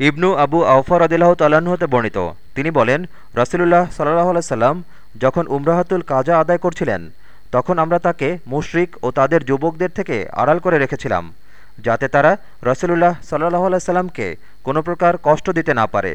ইবনু আবু আউফা রদিল্লাহ তাল্লাহ্ন হতে বর্ণিত। তিনি বলেন, রসুলুল্লাহ সাল্লাহ সাল্লাম যখন উমরাহাতুল কাজা আদায় করছিলেন, তখন আমরা তাকে মুশরিক ও তাদের যুবকদের থেকে আড়াল করে রেখেছিলাম, যাতে তারা রসুলুল্লাহ সাল্লাহ সাল্লামকে কোনো প্রকার কষ্ট দিতে না পারে।